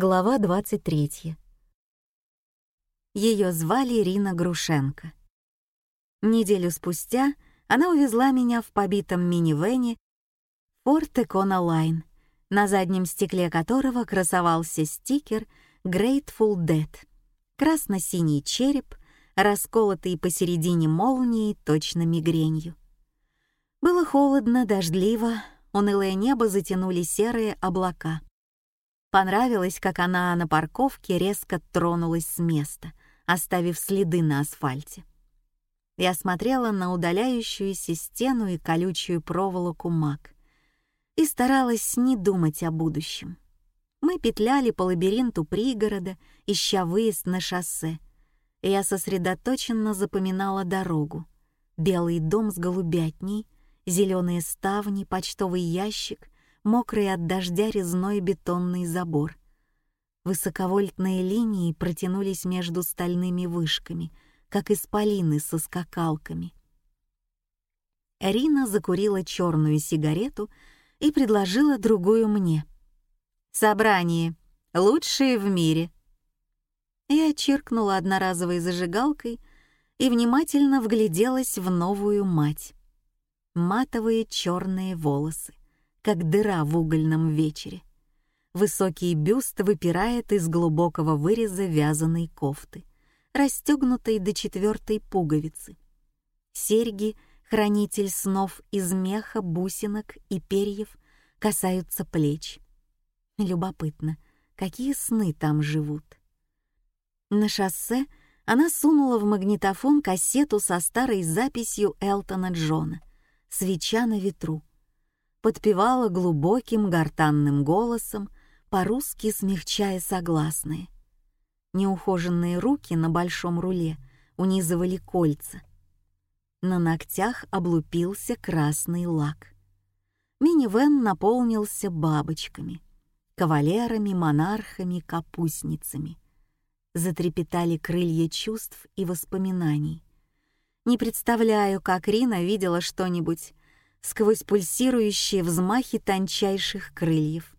Глава 23. Ее звали Рина Грушенко. Неделю спустя она увезла меня в побитом минивэне Ford Econa Line, на заднем стекле которого красовался стикер Grateful Dead, красно-синий череп, расколотый посередине молнией точно мигренью. Было холодно, дождливо, унылое небо затянули серые облака — Понравилось, как она на парковке резко тронулась с места, оставив следы на асфальте. Я смотрела на удаляющуюся стену и колючую проволоку мак и старалась не думать о будущем. Мы петляли по лабиринту пригорода, ища выезд на шоссе, я сосредоточенно запоминала дорогу. Белый дом с голубятней, зеленые ставни, почтовый ящик — мокрый от дождя резной бетонный забор. Высоковольтные линии протянулись между стальными вышками, как исполины со скакалками. Рина закурила черную сигарету и предложила другую мне. «Собрание. Лучшие в мире». Я чиркнула одноразовой зажигалкой и внимательно вгляделась в новую мать. Матовые черные волосы как дыра в угольном вечере. Высокий бюст выпирает из глубокого выреза вязаной кофты, расстегнутой до четвертой пуговицы. Серьги, хранитель снов из меха, бусинок и перьев, касаются плеч. Любопытно, какие сны там живут. На шоссе она сунула в магнитофон кассету со старой записью Элтона Джона «Свеча на ветру» подпевала глубоким гортанным голосом, по-русски смягчая согласные. Неухоженные руки на большом руле унизывали кольца. На ногтях облупился красный лак. Минивэн наполнился бабочками, кавалерами, монархами, капустницами. Затрепетали крылья чувств и воспоминаний. Не представляю, как Рина видела что-нибудь сквозь пульсирующие взмахи тончайших крыльев.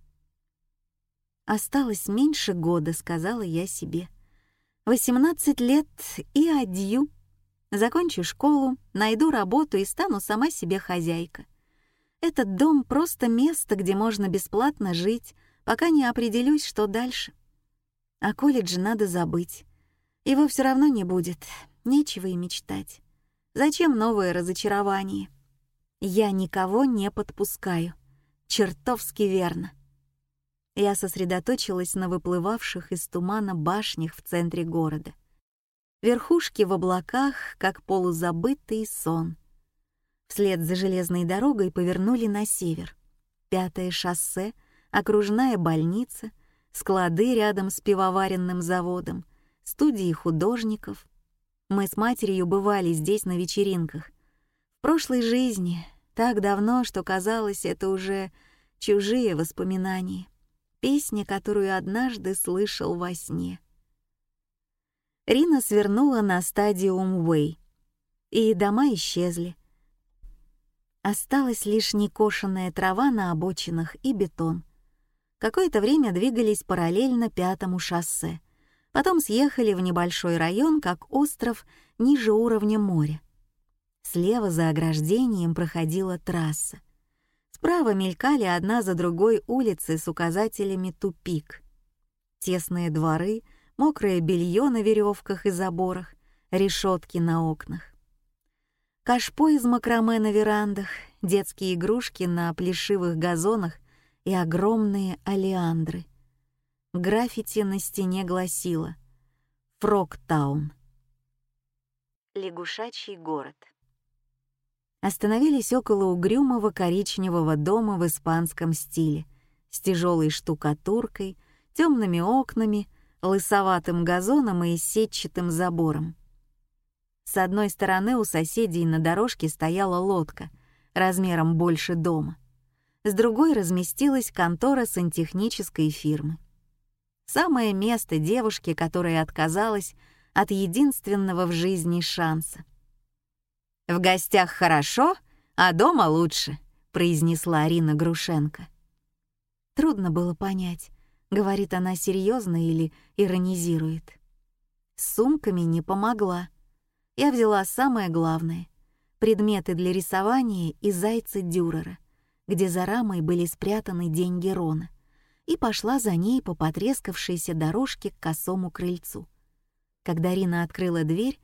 «Осталось меньше года», — сказала я себе. «Восемнадцать лет и адью. Закончу школу, найду работу и стану сама себе хозяйка. Этот дом — просто место, где можно бесплатно жить, пока не определюсь, что дальше. А колледже надо забыть. Его все равно не будет, нечего и мечтать. Зачем новое разочарование?» Я никого не подпускаю. Чертовски верно. Я сосредоточилась на выплывавших из тумана башнях в центре города. Верхушки в облаках, как полузабытый сон. Вслед за железной дорогой повернули на север. Пятое шоссе, окружная больница, склады рядом с пивоваренным заводом, студии художников. Мы с матерью бывали здесь на вечеринках, в прошлой жизни, так давно, что казалось, это уже чужие воспоминания. Песня, которую однажды слышал во сне. Рина свернула на стадиум Уэй, и дома исчезли. Осталась лишь некошенная трава на обочинах и бетон. Какое-то время двигались параллельно пятому шоссе, потом съехали в небольшой район, как остров ниже уровня моря. Слева за ограждением проходила трасса. Справа мелькали одна за другой улицы с указателями «Тупик». Тесные дворы, мокрое белье на веревках и заборах, решетки на окнах. Кашпо из макраме на верандах, детские игрушки на плешивых газонах и огромные алиандры. Граффити на стене гласило «Фрогтаун». Лягушачий город остановились около угрюмого коричневого дома в испанском стиле с тяжелой штукатуркой, темными окнами, лысоватым газоном и сетчатым забором. С одной стороны у соседей на дорожке стояла лодка размером больше дома. С другой разместилась контора сантехнической фирмы. Самое место девушки, которая отказалась от единственного в жизни шанса — «В гостях хорошо, а дома лучше», — произнесла Арина Грушенко. Трудно было понять, Говорит она серьезно или иронизирует. С сумками не помогла. Я взяла самое главное — предметы для рисования и зайца Дюрера, где за рамой были спрятаны деньги Рона, и пошла за ней по потрескавшейся дорожке к косому крыльцу. Когда Рина открыла дверь,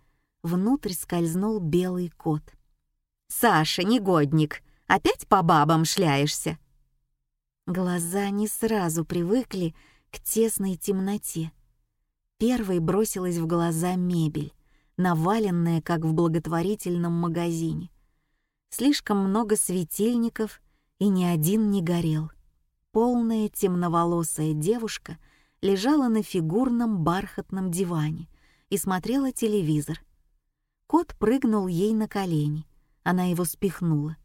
внутрь скользнул белый кот. «Саша, негодник, опять по бабам шляешься?» Глаза не сразу привыкли к тесной темноте. Первой бросилась в глаза мебель, наваленная, как в благотворительном магазине. Слишком много светильников, и ни один не горел. Полная темноволосая девушка лежала на фигурном бархатном диване и смотрела телевизор. Кот прыгнул ей на колени. Она его спихнула.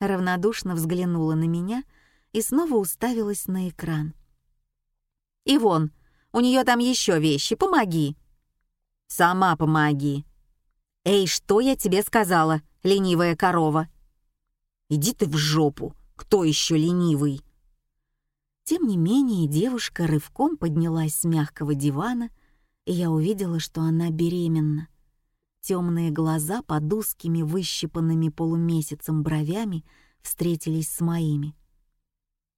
Равнодушно взглянула на меня — и снова уставилась на экран. «Ивон, у нее там еще вещи, помоги!» «Сама помоги!» «Эй, что я тебе сказала, ленивая корова?» «Иди ты в жопу! Кто еще ленивый?» Тем не менее, девушка рывком поднялась с мягкого дивана, и я увидела, что она беременна. Темные глаза под узкими выщипанными полумесяцем бровями встретились с моими.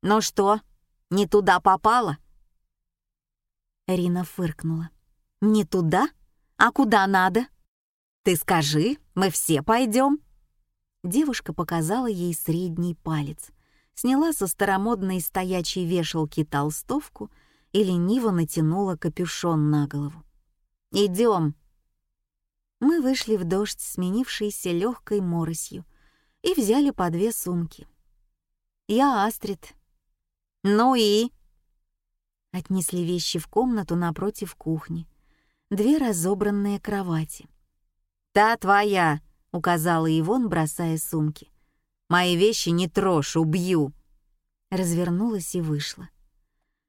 «Ну что, не туда попала?» Рина фыркнула. «Не туда? А куда надо?» «Ты скажи, мы все пойдем. Девушка показала ей средний палец, сняла со старомодной стоячей вешалки толстовку и лениво натянула капюшон на голову. «Идем!» Мы вышли в дождь, сменившийся легкой моросью, и взяли по две сумки. Я Астрид, «Ну и?» Отнесли вещи в комнату напротив кухни. Две разобранные кровати. «Та твоя!» — указала Ивон, бросая сумки. «Мои вещи не трожь, убью!» Развернулась и вышла.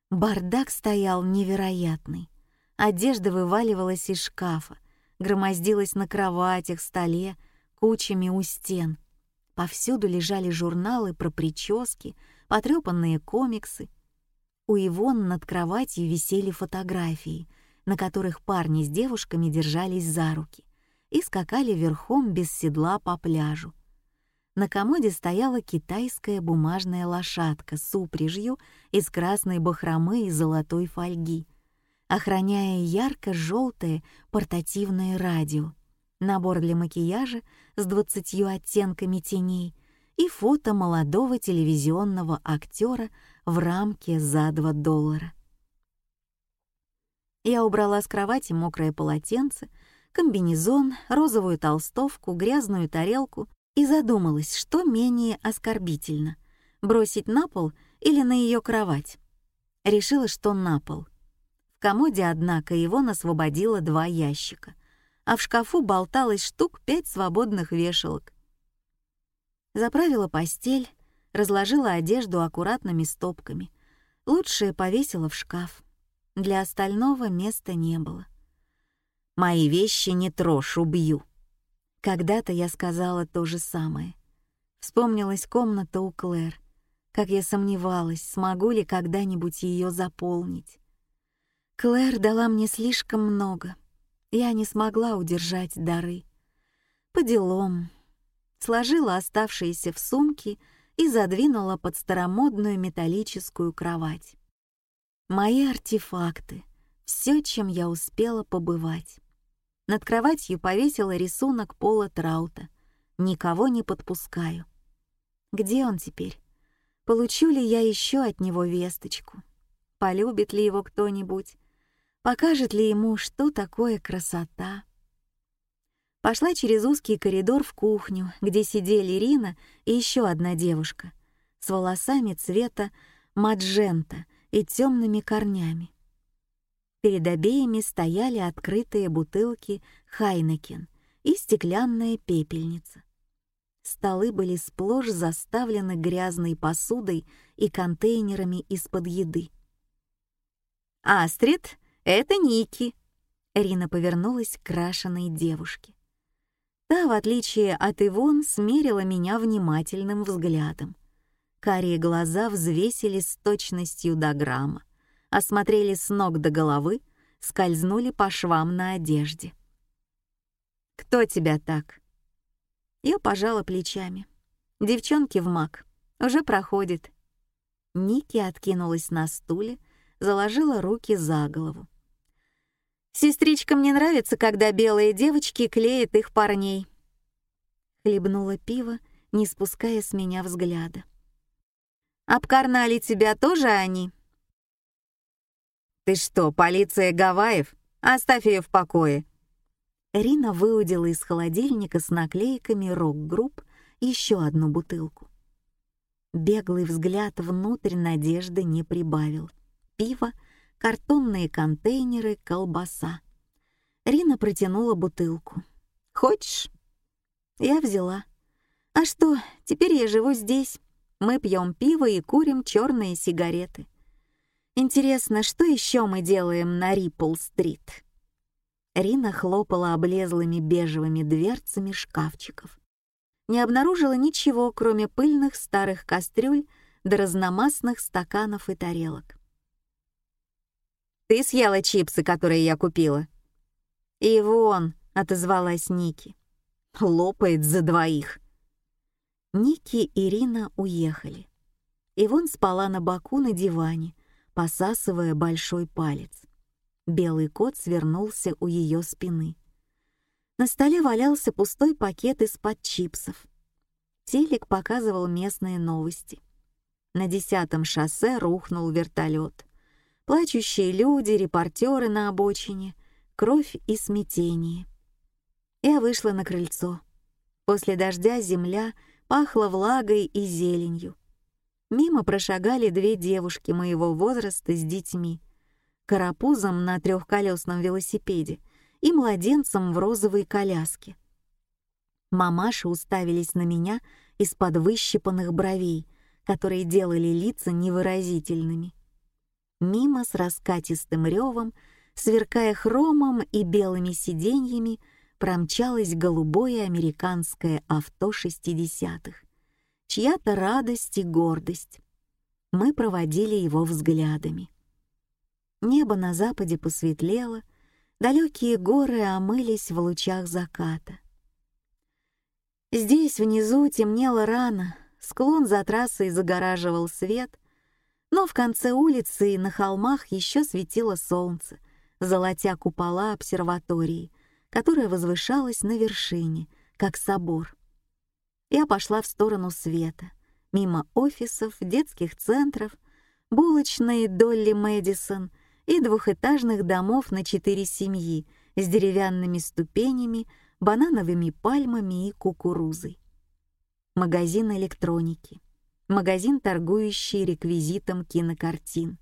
Бардак стоял невероятный. Одежда вываливалась из шкафа, громоздилась на кроватях, столе, кучами у стен. Повсюду лежали журналы про прически, потрепанные комиксы. У Ивон над кроватью висели фотографии, на которых парни с девушками держались за руки и скакали верхом без седла по пляжу. На комоде стояла китайская бумажная лошадка с упряжью из красной бахромы и золотой фольги, охраняя ярко-желтое портативное радио, набор для макияжа с двадцатью оттенками теней и фото молодого телевизионного актера в рамке за 2 доллара. Я убрала с кровати мокрое полотенце, комбинезон, розовую толстовку, грязную тарелку и задумалась, что менее оскорбительно — бросить на пол или на ее кровать. Решила, что на пол. Комоде, однако, его освободило два ящика, а в шкафу болталось штук пять свободных вешалок. Заправила постель, разложила одежду аккуратными стопками. Лучшее повесила в шкаф. Для остального места не было. «Мои вещи не трожь, убью». Когда-то я сказала то же самое. Вспомнилась комната у Клэр, как я сомневалась, смогу ли когда-нибудь ее заполнить. Клэр дала мне слишком много. Я не смогла удержать дары. По делам, сложила оставшиеся в сумки и задвинула под старомодную металлическую кровать. Мои артефакты, все, чем я успела побывать. Над кроватью повесила рисунок Пола Траута. Никого не подпускаю. Где он теперь? Получу ли я еще от него весточку? Полюбит ли его кто-нибудь? Покажет ли ему, что такое красота? Пошла через узкий коридор в кухню, где сидели Рина и еще одна девушка с волосами цвета маджента и темными корнями. Перед обеими стояли открытые бутылки Хайнекен и стеклянная пепельница. Столы были сплошь заставлены грязной посудой и контейнерами из-под еды. «Астрид, это Ники!» Рина повернулась к крашеной девушке. Та, в отличие от Ивон, смерила меня внимательным взглядом. Карие глаза взвесили с точностью до грамма, осмотрели с ног до головы, скользнули по швам на одежде. «Кто тебя так?» Я пожала плечами. «Девчонки в маг. Уже проходит». Ники откинулась на стуле, заложила руки за голову. «Сестричкам не нравится, когда белые девочки клеят их парней». Хлебнула пиво, не спуская с меня взгляда. «Обкарнали тебя тоже они?» «Ты что, полиция Гавайев? Оставь ее в покое!» Рина выудила из холодильника с наклейками «Рок-групп» еще одну бутылку. Беглый взгляд внутрь надежды не прибавил. Пиво, картонные контейнеры, колбаса. Рина протянула бутылку. «Хочешь?» Я взяла. «А что, теперь я живу здесь. Мы пьем пиво и курим черные сигареты. Интересно, что еще мы делаем на Риппл-стрит?» Рина хлопала облезлыми бежевыми дверцами шкафчиков не обнаружила ничего, кроме пыльных старых кастрюль да разномастных стаканов и тарелок. «Ты съела чипсы, которые я купила?» «И вон», — отозвалась Ники. «Лопает за двоих». Ники и Ирина уехали. Ивон спала на боку на диване, посасывая большой палец. Белый кот свернулся у ее спины. На столе валялся пустой пакет из-под чипсов. Телек показывал местные новости. На десятом шоссе рухнул вертолет. Плачущие люди, репортеры на обочине, кровь и смятение. Я вышла на крыльцо. После дождя земля пахла влагой и зеленью. Мимо прошагали две девушки моего возраста с детьми, карапузом на трехколесном велосипеде — и младенцем в розовой коляске. Мамаши уставились на меня из-под выщипанных бровей, которые делали лица невыразительными. Мимо с раскатистым ревом, сверкая хромом и белыми сиденьями, промчалось голубое американское авто шестидесятых. Чья-то радость и гордость. Мы проводили его взглядами. Небо на западе посветлело, Далекие горы омылись в лучах заката. Здесь внизу темнело рано, склон за трассой загораживал свет, но в конце улицы и на холмах еще светило солнце, золотя купола обсерватории, которая возвышалась на вершине, как собор. Я пошла в сторону света, мимо офисов, детских центров, булочной Долли Мэдисон — и двухэтажных домов на четыре семьи с деревянными ступенями, банановыми пальмами и кукурузой. Магазин электроники. Магазин, торгующий реквизитом кинокартин.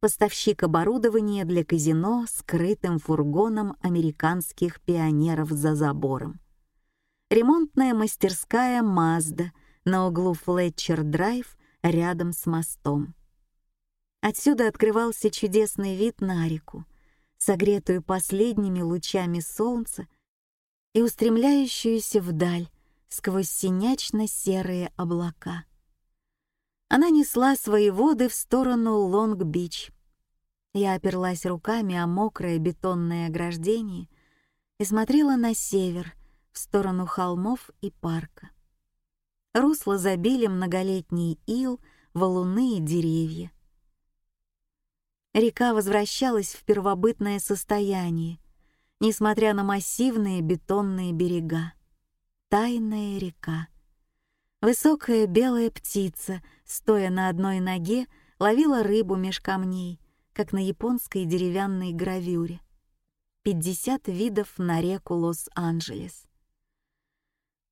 Поставщик оборудования для казино скрытым фургоном американских пионеров за забором. Ремонтная мастерская «Мазда» на углу Флетчер-драйв рядом с мостом. Отсюда открывался чудесный вид на реку, согретую последними лучами солнца и устремляющуюся вдаль сквозь синячно-серые облака. Она несла свои воды в сторону Лонг-Бич. Я оперлась руками о мокрое бетонное ограждение и смотрела на север, в сторону холмов и парка. Русло забили многолетний ил, валуны и деревья. Река возвращалась в первобытное состояние, несмотря на массивные бетонные берега. Тайная река. Высокая белая птица, стоя на одной ноге, ловила рыбу меж камней, как на японской деревянной гравюре. 50 видов на реку Лос-Анджелес.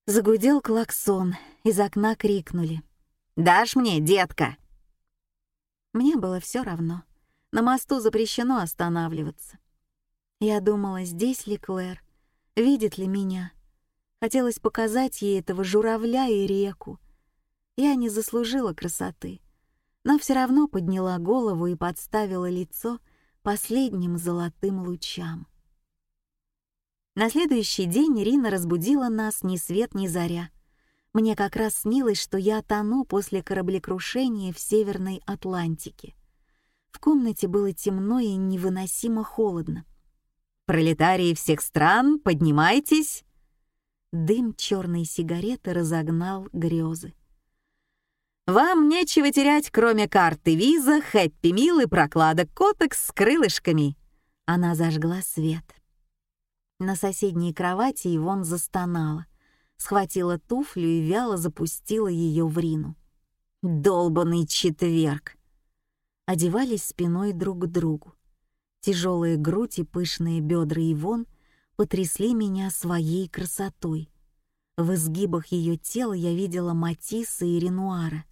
Загудел клаксон, из окна крикнули. «Дашь мне, детка?» Мне было все равно. На мосту запрещено останавливаться. Я думала, здесь ли Клэр, видит ли меня. Хотелось показать ей этого журавля и реку. Я не заслужила красоты, но все равно подняла голову и подставила лицо последним золотым лучам. На следующий день Рина разбудила нас ни свет ни заря. Мне как раз снилось, что я тону после кораблекрушения в Северной Атлантике — В комнате было темно и невыносимо холодно. «Пролетарии всех стран, поднимайтесь!» Дым черной сигареты разогнал грезы. «Вам нечего терять, кроме карты виза, хэппи мил и прокладок котекс с крылышками!» Она зажгла свет. На соседней кровати Ивон застонала, схватила туфлю и вяло запустила ее в Рину. «Долбанный четверг!» Одевались спиной друг к другу. Тяжелые грудь и пышные бедра Ивон потрясли меня своей красотой. В изгибах ее тела я видела Матисса и Ренуара.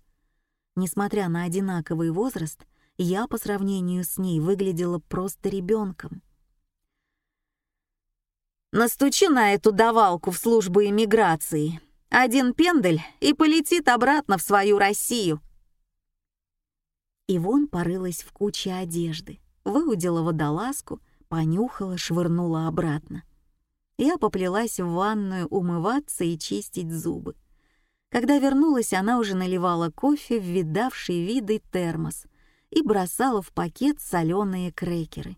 Несмотря на одинаковый возраст, я по сравнению с ней выглядела просто ребенком. «Настучи на эту давалку в службу иммиграции. Один пендель и полетит обратно в свою Россию». Ивон порылась в куче одежды, выудила водолазку, понюхала, швырнула обратно. Я поплелась в ванную умываться и чистить зубы. Когда вернулась, она уже наливала кофе в видавший виды термос и бросала в пакет соленые крекеры.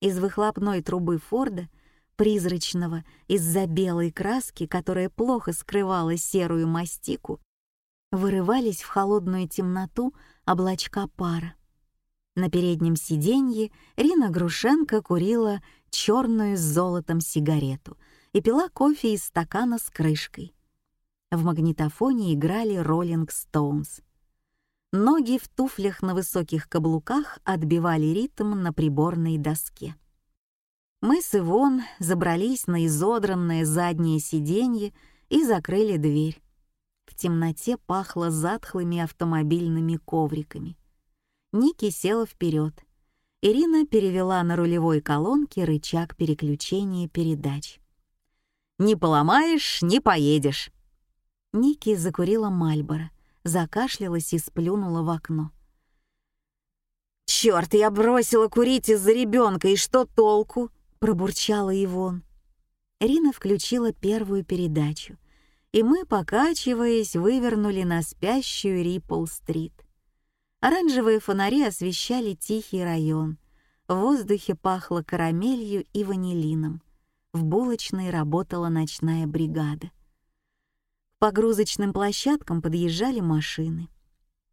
Из выхлопной трубы Форда, призрачного из-за белой краски, которая плохо скрывала серую мастику, вырывались в холодную темноту облачка пара. На переднем сиденье Рина Грушенко курила черную с золотом сигарету и пила кофе из стакана с крышкой. В магнитофоне играли «Роллинг Стоунс». Ноги в туфлях на высоких каблуках отбивали ритм на приборной доске. Мы с Ивон забрались на изодранное заднее сиденье и закрыли дверь. В темноте пахло затхлыми автомобильными ковриками. Ники села вперед. Ирина перевела на рулевой колонке рычаг переключения передач. «Не поломаешь — не поедешь». Ники закурила Мальборо, закашлялась и сплюнула в окно. «Чёрт, я бросила курить из-за ребенка, и что толку?» — пробурчала Ивон. Рина включила первую передачу, и мы, покачиваясь, вывернули на спящую Риппл-стрит. Оранжевые фонари освещали тихий район. В воздухе пахло карамелью и ванилином. В булочной работала ночная бригада. К погрузочным площадкам подъезжали машины.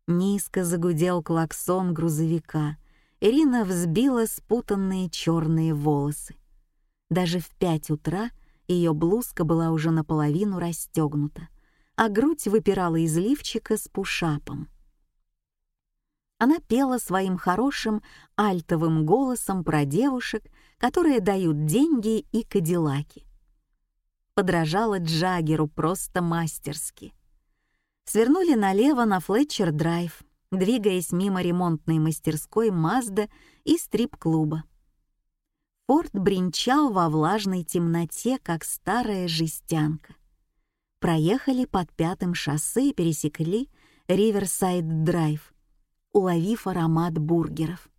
Низко загудел клаксон грузовика. Ирина взбила спутанные черные волосы. Даже в пять утра ее блузка была уже наполовину расстегнута, а грудь выпирала из лифчика с пушапом. Она пела своим хорошим альтовым голосом про девушек, которые дают деньги и кадиллаки. Подражала Джаггеру просто мастерски. Свернули налево на Флетчер-драйв, двигаясь мимо ремонтной мастерской Мазда и стрип-клуба. Форд бренчал во влажной темноте, как старая жестянка. Проехали под пятым шоссе и пересекли Риверсайд-драйв, уловив аромат бургеров.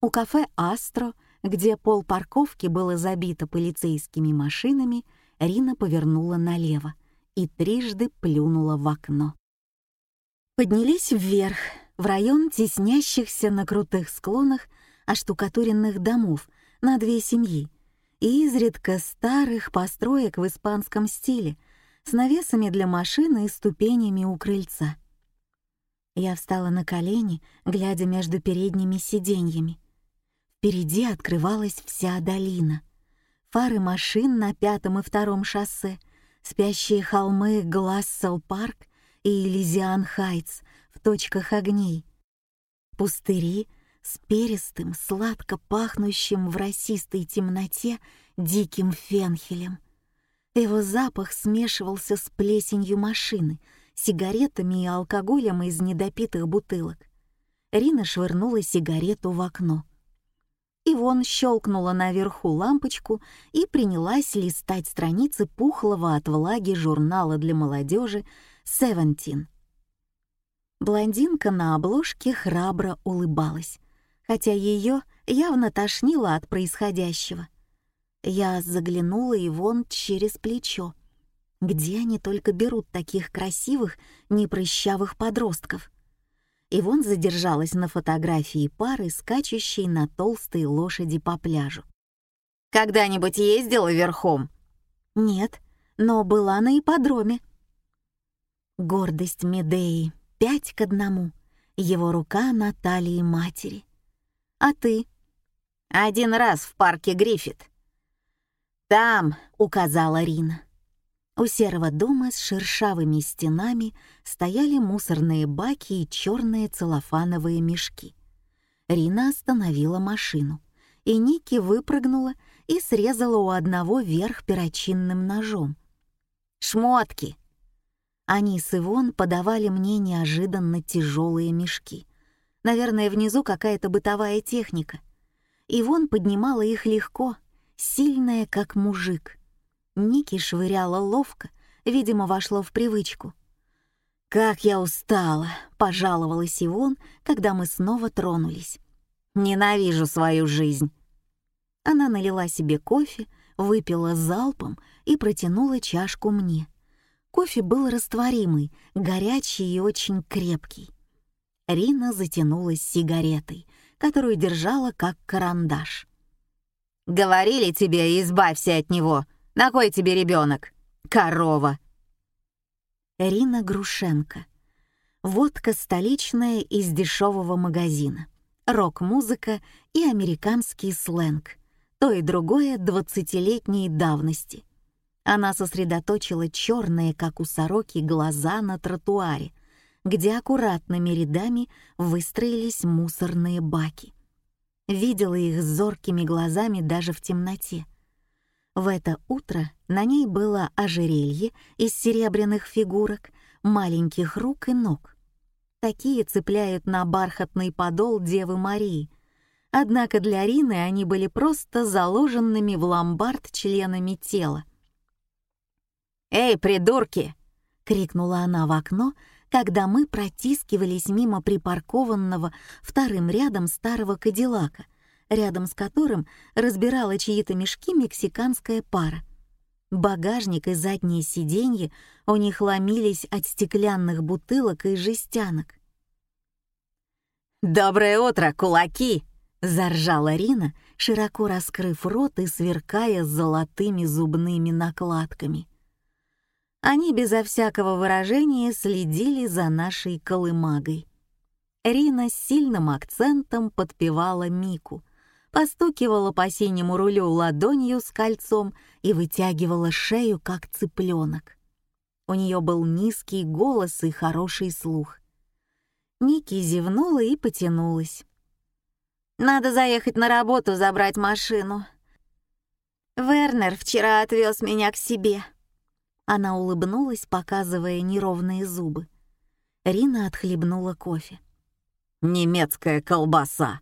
У кафе «Астро», где пол парковки было забито полицейскими машинами, Рина повернула налево и трижды плюнула в окно. Поднялись вверх, в район теснящихся на крутых склонах оштукатуренных домов на две семьи и изредка старых построек в испанском стиле с навесами для машины и ступенями у крыльца. Я встала на колени, глядя между передними сиденьями. Впереди открывалась вся долина. Фары машин на пятом и втором шоссе, спящие холмы Глассел-парк и Элизиан-Хайтс в точках огней. Пустыри с перистым, сладко пахнущим в росистой темноте диким фенхелем. Его запах смешивался с плесенью машины — сигаретами и алкоголем из недопитых бутылок. Рина швырнула сигарету в окно. Ивон щелкнула наверху лампочку и принялась листать страницы пухлого от влаги журнала для молодежи «Севентин». Блондинка на обложке храбро улыбалась, хотя ее явно тошнило от происходящего. Я заглянула Ивон через плечо. Где они только берут таких красивых, непрощавых подростков? Ивон задержалась на фотографии пары, скачущей на толстой лошади по пляжу. «Когда-нибудь ездила верхом?» «Нет, но была на ипподроме». Гордость Медеи, пять к одному. Его рука на талии матери. «А ты?» «Один раз в парке Гриффит». «Там», — указала Рина. У серого дома с шершавыми стенами стояли мусорные баки и черные целлофановые мешки. Рина остановила машину, и Ники выпрыгнула и срезала у одного верх перочинным ножом. «Шмотки!» Они с Ивон подавали мне неожиданно тяжелые мешки. Наверное, внизу какая-то бытовая техника. Ивон поднимала их легко, сильная, как мужик — Ники швыряла ловко, видимо, вошло в привычку. «Как я устала!» — пожаловалась Ивон, когда мы снова тронулись. «Ненавижу свою жизнь!» Она налила себе кофе, выпила залпом и протянула чашку мне. Кофе был растворимый, горячий и очень крепкий. Рина затянулась сигаретой, которую держала как карандаш. «Говорили тебе, избавься от него!» На кой тебе ребенок? Корова!» Рина Грушенко. Водка столичная из дешевого магазина. Рок-музыка и американский сленг. То и другое двадцатилетней давности. Она сосредоточила черные, как у сороки, глаза на тротуаре, где аккуратными рядами выстроились мусорные баки. Видела их зоркими глазами даже в темноте. В это утро на ней было ожерелье из серебряных фигурок, маленьких рук и ног. Такие цепляют на бархатный подол Девы Марии. Однако для Рины они были просто заложенными в ломбард членами тела. «Эй, придурки!» — крикнула она в окно, когда мы протискивались мимо припаркованного вторым рядом старого кадиллака — рядом с которым разбирала чьи-то мешки мексиканская пара. Багажник и задние сиденья у них ломились от стеклянных бутылок и жестянок. «Доброе утро, кулаки!» — заржала Рина, широко раскрыв рот и сверкая золотыми зубными накладками. Они безо всякого выражения следили за нашей колымагой. Рина с сильным акцентом подпевала Мику, постукивала по синему рулю ладонью с кольцом и вытягивала шею, как цыпленок. У нее был низкий голос и хороший слух. Ники зевнула и потянулась. «Надо заехать на работу, забрать машину. Вернер вчера отвез меня к себе». Она улыбнулась, показывая неровные зубы. Рина отхлебнула кофе. «Немецкая колбаса!»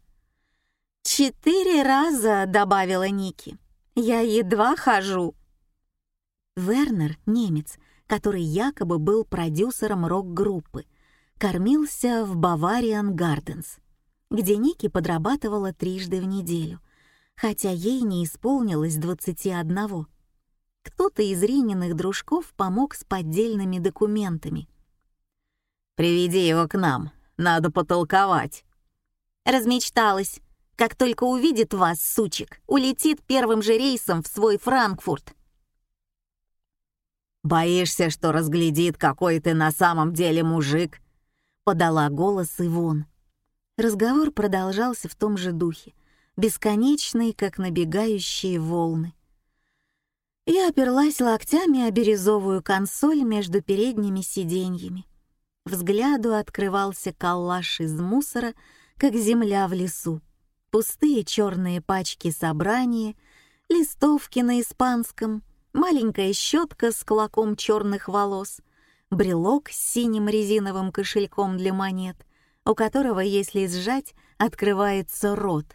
«Четыре раза», — добавила Ники. «Я едва хожу». Вернер, немец, который якобы был продюсером рок-группы, кормился в Бавариан Гарденс, где Ники подрабатывала трижды в неделю, хотя ей не исполнилось двадцати одного. Кто-то из Рининых дружков помог с поддельными документами. «Приведи его к нам, надо потолковать». Размечталась. Как только увидит вас, сучек, улетит первым же рейсом в свой Франкфурт. «Боишься, что разглядит, какой ты на самом деле мужик?» — подала голос Ивон. Разговор продолжался в том же духе, бесконечный, как набегающие волны. Я оперлась локтями о бирюзовую консоль между передними сиденьями. Взгляду открывался коллаж из мусора, как земля в лесу пустые черные пачки собрания, листовки на испанском, маленькая щетка с клоком черных волос, брелок с синим резиновым кошельком для монет, у которого, если сжать, открывается рот.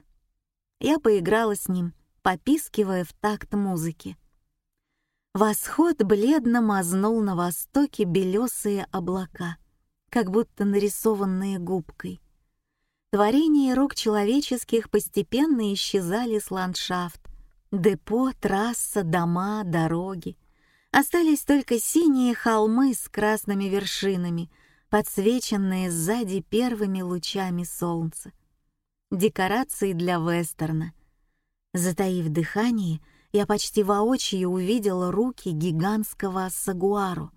Я поиграла с ним, попискивая в такт музыки. Восход бледно мазнул на востоке белесые облака, как будто нарисованные губкой. Творения рук человеческих постепенно исчезали с ландшафт. Депо, трасса, дома, дороги. Остались только синие холмы с красными вершинами, подсвеченные сзади первыми лучами солнца. Декорации для вестерна. Затаив дыхание, я почти воочию увидела руки гигантского сагуару,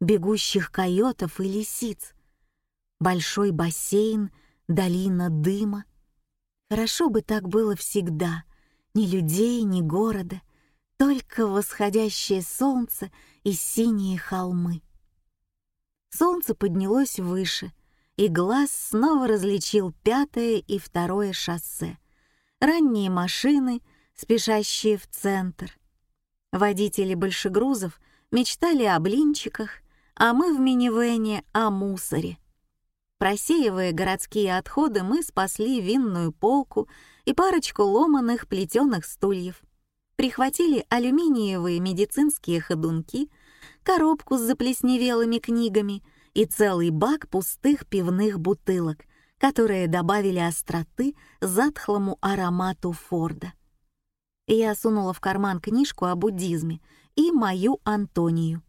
бегущих койотов и лисиц. Большой бассейн, долина дыма. Хорошо бы так было всегда. Ни людей, ни города, только восходящее солнце и синие холмы. Солнце поднялось выше, и глаз снова различил пятое и второе шоссе. Ранние машины, спешащие в центр. Водители большегрузов мечтали о блинчиках, а мы в минивэне о мусоре. Просеивая городские отходы, мы спасли винную полку и парочку ломаных плетеных стульев. Прихватили алюминиевые медицинские ходунки — коробку с заплесневелыми книгами и целый бак пустых пивных бутылок, которые добавили остроты затхлому аромату Форда. Я сунула в карман книжку о буддизме и мою Антонию.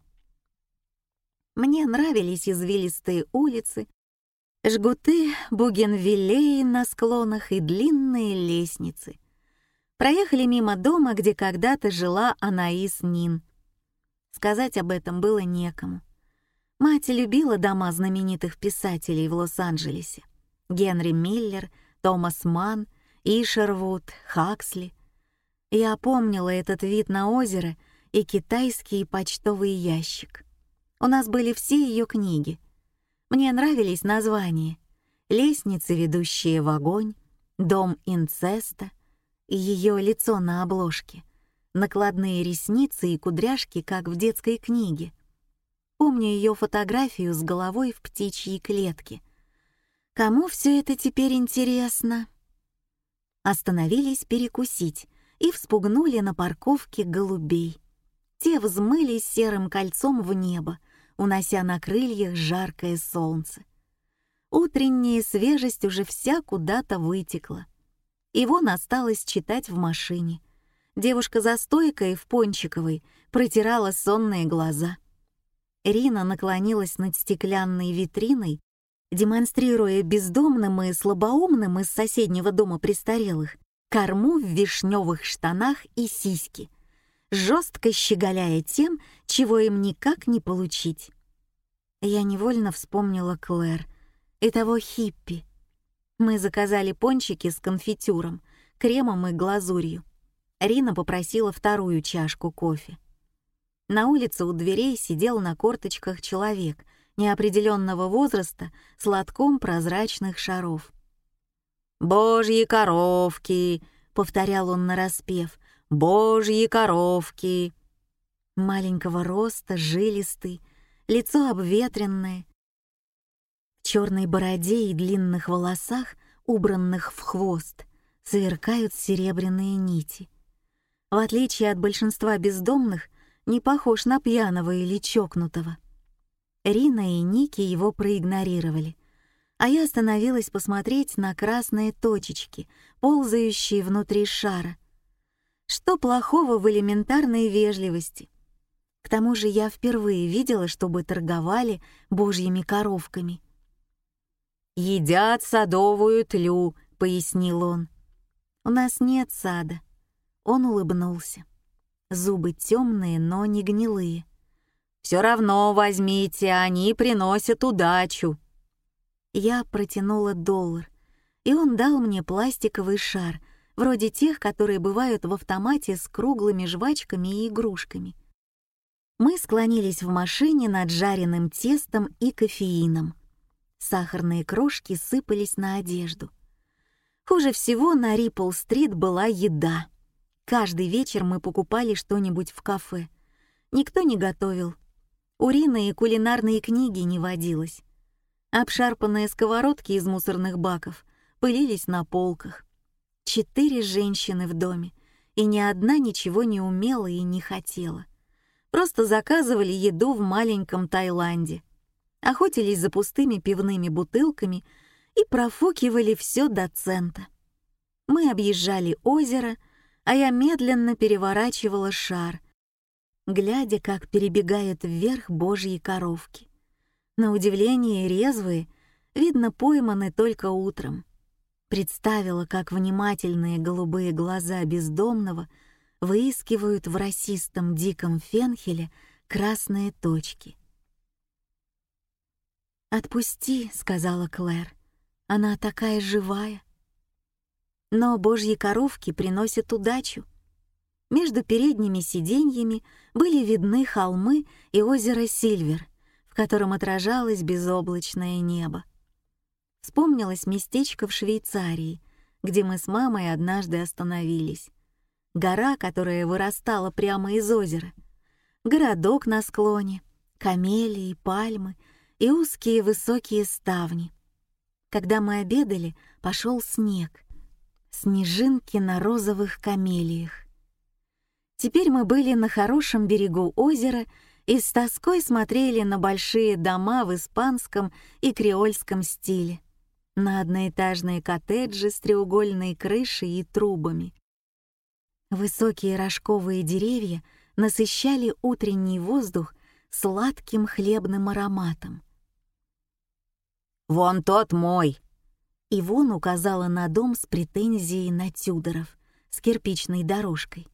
Мне нравились извилистые улицы, жгуты бугенвиллеи на склонах и длинные лестницы. Проехали мимо дома, где когда-то жила Анаис Нин — Сказать об этом было некому. Мать любила дома знаменитых писателей в Лос-Анджелесе. Генри Миллер, Томас Манн, Ишервуд, Хаксли. Я помнила этот вид на озеро и китайский почтовый ящик. У нас были все ее книги. Мне нравились названия «Лестницы, ведущие в огонь», «Дом инцеста» и ее лицо на обложке накладные ресницы и кудряшки, как в детской книге. Помню ее фотографию с головой в птичьей клетке. Кому все это теперь интересно? Остановились перекусить и вспугнули на парковке голубей. Те взмылись серым кольцом в небо, унося на крыльях жаркое солнце. Утренняя свежесть уже вся куда-то вытекла. И вон осталось читать в машине — Девушка за стойкой в Пончиковой протирала сонные глаза. Рина наклонилась над стеклянной витриной, демонстрируя бездомным и слабоумным из соседнего дома престарелых корму в вишневых штанах и сиськи, жестко щеголяя тем, чего им никак не получить. Я невольно вспомнила Клэр и того хиппи. Мы заказали пончики с конфитюром, кремом и глазурью. Рина попросила вторую чашку кофе. На улице у дверей сидел на корточках человек неопределенного возраста с лотком прозрачных шаров. «Божьи коровки!» — повторял он нараспев. «Божьи коровки!» Маленького роста, жилистый, лицо обветренное. В черной бороде и длинных волосах, убранных в хвост, сверкают серебряные нити — в отличие от большинства бездомных, не похож на пьяного или чокнутого. Рина и Ники его проигнорировали, а я остановилась посмотреть на красные точечки, ползающие внутри шара. Что плохого в элементарной вежливости? К тому же я впервые видела, чтобы торговали божьими коровками. «Едят садовую тлю», — пояснил он. «У нас нет сада». Он улыбнулся. Зубы темные, но не гнилые. «Все равно возьмите, они приносят удачу». Я протянула доллар, и он дал мне пластиковый шар, вроде тех, которые бывают в автомате с круглыми жвачками и игрушками. Мы склонились в машине над жареным тестом и кофеином. Сахарные крошки сыпались на одежду. Хуже всего на Риппл-стрит была еда — Каждый вечер мы покупали что-нибудь в кафе. Никто не готовил. Урина и кулинарные книги не водилось. Обшарпанные сковородки из мусорных баков пылились на полках. Четыре женщины в доме, и ни одна ничего не умела и не хотела. Просто заказывали еду в маленьком Таиланде. Охотились за пустыми пивными бутылками и профукивали все до цента. Мы объезжали озеро — а я медленно переворачивала шар, глядя, как перебегают вверх божьи коровки. На удивление резвые, видно, пойманы только утром. Представила, как внимательные голубые глаза бездомного выискивают в расистом диком фенхеле красные точки. «Отпусти», — сказала Клэр. «Она такая живая». Но божьи коровки приносят удачу. Между передними сиденьями были видны холмы и озеро Сильвер, в котором отражалось безоблачное небо. Вспомнилось местечко в Швейцарии, где мы с мамой однажды остановились. Гора, которая вырастала прямо из озера. Городок на склоне, камелии, пальмы и узкие высокие ставни. Когда мы обедали, пошел снег. Снежинки на розовых камелиях. Теперь мы были на хорошем берегу озера и с тоской смотрели на большие дома в испанском и креольском стиле, на одноэтажные коттеджи с треугольной крышей и трубами. Высокие рожковые деревья насыщали утренний воздух сладким хлебным ароматом. «Вон тот мой!» Ивон указала на дом с претензией на Тюдоров с кирпичной дорожкой.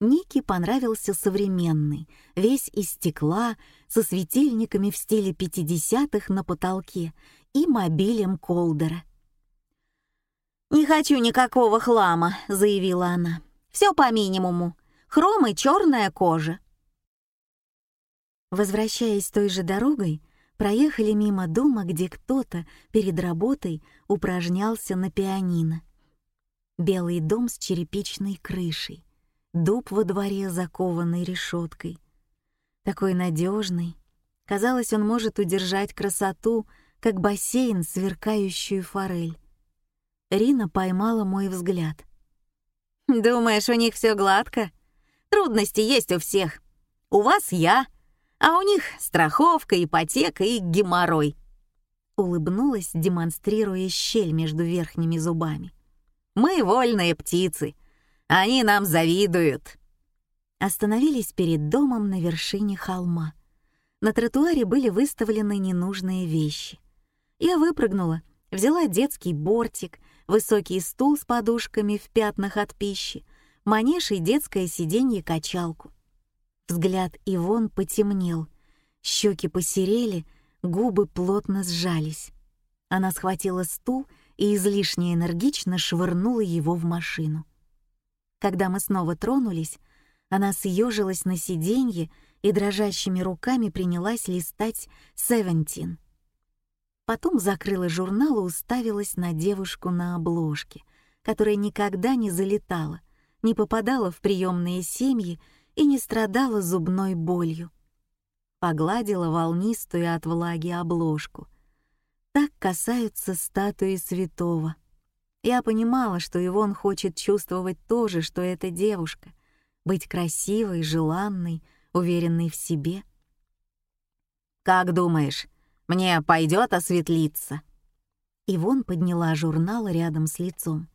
Нике понравился современный, весь из стекла, со светильниками в стиле 50-х на потолке и мобилем Колдера. «Не хочу никакого хлама», — заявила она. «Все по минимуму. Хром и черная кожа». Возвращаясь той же дорогой, проехали мимо дома, где кто-то перед работой упражнялся на пианино. Белый дом с черепичной крышей дуб во дворе, закованный решеткой. Такой надежный. Казалось, он может удержать красоту, как бассейн, сверкающую форель. Рина поймала мой взгляд. «Думаешь, у них все гладко? Трудности есть у всех. У вас я, а у них страховка, ипотека и геморрой». Улыбнулась, демонстрируя щель между верхними зубами. «Мы вольные птицы, они нам завидуют!» Остановились перед домом на вершине холма. На тротуаре были выставлены ненужные вещи. Я выпрыгнула, взяла детский бортик, высокий стул с подушками в пятнах от пищи, манеж и детское сиденье-качалку. Взгляд Ивон потемнел, щеки посерели, губы плотно сжались. Она схватила стул и излишне энергично швырнула его в машину. Когда мы снова тронулись, она съежилась на сиденье и дрожащими руками принялась листать «Севентин». Потом закрыла журнал и уставилась на девушку на обложке, которая никогда не залетала, не попадала в приемные семьи и не страдала зубной болью. Погладила волнистую от влаги обложку. Так касаются статуи святого — я понимала, что Ивон хочет чувствовать то же, что эта девушка, быть красивой, желанной, уверенной в себе. «Как думаешь, мне пойдет осветлиться?» Ивон подняла журнал рядом с лицом.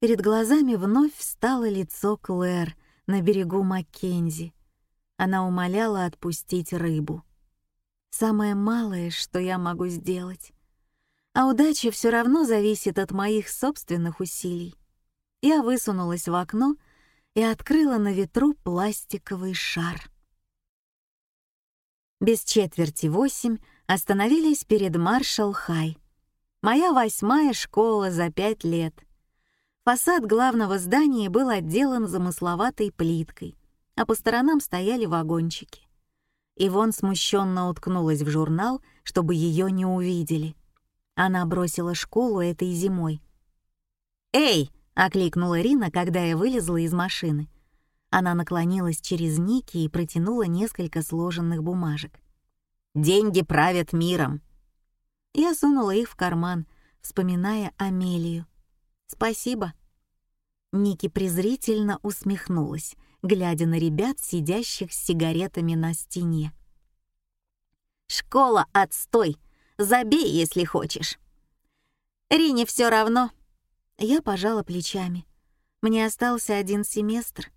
Перед глазами вновь встало лицо Клэр на берегу Маккензи. Она умоляла отпустить рыбу. Самое малое, что я могу сделать а удача все равно зависит от моих собственных усилий. Я высунулась в окно и открыла на ветру пластиковый шар. Без четверти восемь остановились перед Маршалл-Хай. Моя восьмая школа за пять лет. Фасад главного здания был отделан замысловатой плиткой, а по сторонам стояли вагончики. Ивон смущенно уткнулась в журнал, чтобы ее не увидели. Она бросила школу этой зимой. «Эй!» — окликнула Рина, когда я вылезла из машины. Она наклонилась через Ники и протянула несколько сложенных бумажек. «Деньги правят миром!» Я сунула их в карман, вспоминая Амелию. «Спасибо». Ники презрительно усмехнулась, глядя на ребят, сидящих с сигаретами на стене. «Школа — отстой!» Забей, если хочешь. Рине все равно. Я пожала плечами. Мне остался один семестр.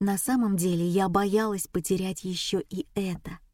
На самом деле я боялась потерять еще и это —